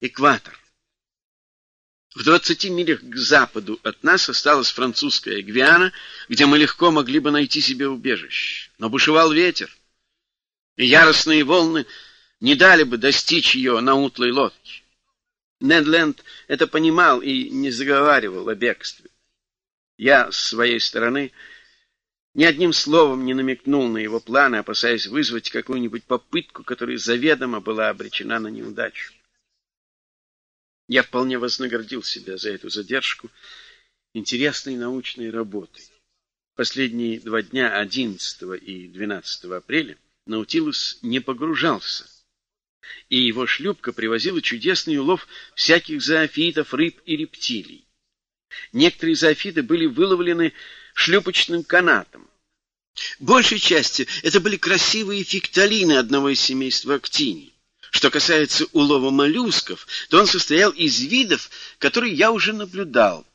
экватор. В двадцати милях к западу от нас осталась французская Гвиана, где мы легко могли бы найти себе убежище. Но бушевал ветер, и яростные волны не дали бы достичь ее на утлой лодке. Недленд это понимал и не заговаривал о бегстве. Я, с своей стороны, ни одним словом не намекнул на его планы, опасаясь вызвать какую-нибудь попытку, которая заведомо была обречена на неудачу. Я вполне вознаградил себя за эту задержку интересной научной работой. Последние два дня, 11 и 12 апреля, Наутилус не погружался, и его шлюпка привозила чудесный улов всяких зоофитов, рыб и рептилий. Некоторые зоофиты были выловлены шлюпочным канатом. Большей частью это были красивые фикталины одного из семейства актиний. Что касается улова моллюсков, то он состоял из видов, которые я уже наблюдал.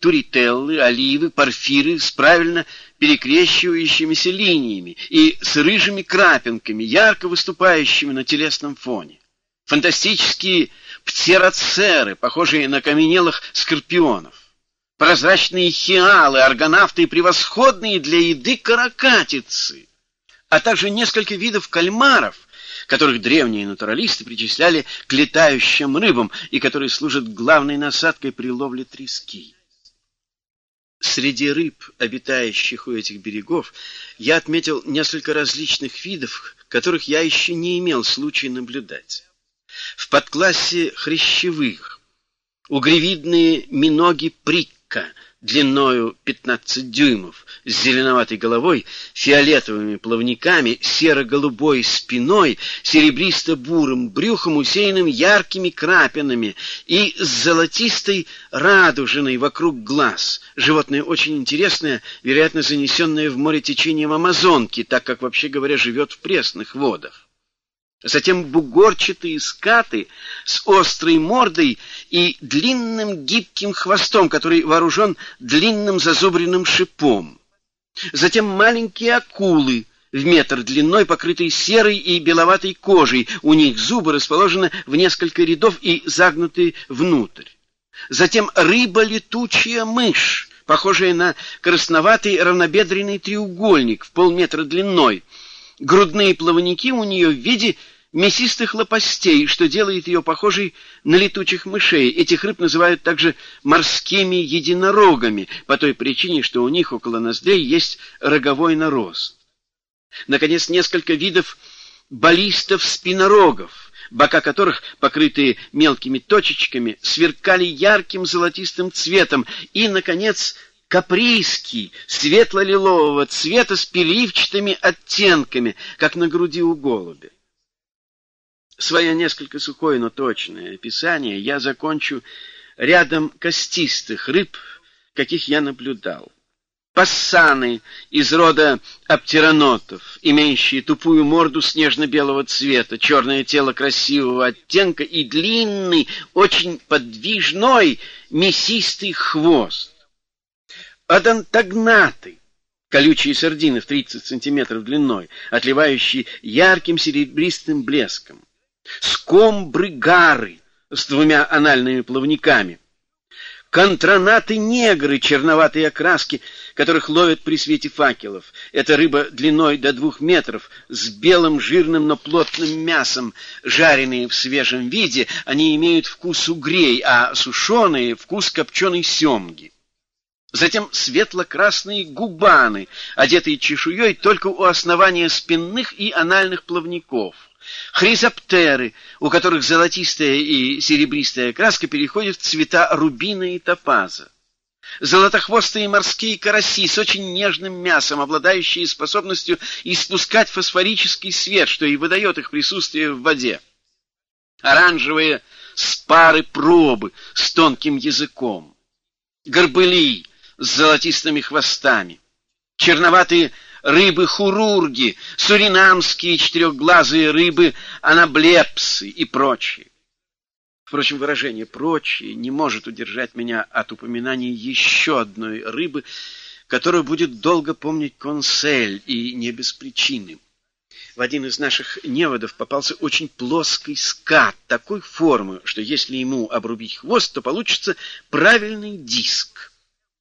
Турителлы, оливы, порфиры с правильно перекрещивающимися линиями и с рыжими крапинками, ярко выступающими на телесном фоне. Фантастические птероцеры, похожие на каменелых скорпионов. Прозрачные хиалы, аргонавты и превосходные для еды каракатицы. А также несколько видов кальмаров, которых древние натуралисты причисляли к летающим рыбам и которые служат главной насадкой при ловле трески. Среди рыб, обитающих у этих берегов, я отметил несколько различных видов, которых я еще не имел случая наблюдать. В подклассе хрящевых угревидные миноги прикка — длиною 15 дюймов, с зеленоватой головой, фиолетовыми плавниками, серо-голубой спиной, серебристо-бурым брюхом, усеянным яркими крапинами и с золотистой радужиной вокруг глаз. Животное очень интересное, вероятно, занесенное в море течением Амазонки, так как, вообще говоря, живет в пресных водах затем бугорчатые скаты с острой мордой и длинным гибким хвостом, который вооружен длинным зазубренным шипом. Затем маленькие акулы в метр длиной, покрытые серой и беловатой кожей. У них зубы расположены в несколько рядов и загнуты внутрь. Затем рыба-летучая мышь, похожая на красноватый равнобедренный треугольник в полметра длиной. Грудные плавники у нее в виде мясистых лопастей, что делает ее похожей на летучих мышей. Этих рыб называют также морскими единорогами, по той причине, что у них около ноздрей есть роговой нарост. Наконец, несколько видов баллистов-спинорогов, бока которых, покрытые мелкими точечками, сверкали ярким золотистым цветом, и, наконец, каприйский, светло-лилового цвета с переливчатыми оттенками, как на груди у голубя. Свое несколько сухое, но точное описание я закончу рядом костистых рыб, каких я наблюдал. Пассаны из рода аптеронотов, имеющие тупую морду снежно-белого цвета, черное тело красивого оттенка и длинный, очень подвижной, мясистый хвост. Адантогнаты, колючие сардины в 30 сантиметров длиной, отливающие ярким серебристым блеском скомбры-гары с двумя анальными плавниками, контранаты-негры черноватой окраски, которых ловят при свете факелов. Это рыба длиной до двух метров, с белым жирным, но плотным мясом. Жареные в свежем виде, они имеют вкус угрей, а сушеные — вкус копченой семги. Затем светло-красные губаны, одетые чешуей только у основания спинных и анальных плавников — Хризоптеры, у которых золотистая и серебристая краска переходит в цвета рубина и топаза. Золотохвостые морские караси с очень нежным мясом, обладающие способностью испускать фосфорический свет, что и выдает их присутствие в воде. Оранжевые спары пробы с тонким языком. Горбыли с золотистыми хвостами. Черноватые рыбы-хурурги, суринамские четырехглазые рыбы, анаблепсы и прочие. Впрочем, выражение «прочие» не может удержать меня от упоминания еще одной рыбы, которую будет долго помнить консель, и не без причины. В один из наших неводов попался очень плоский скат такой формы, что если ему обрубить хвост, то получится правильный диск.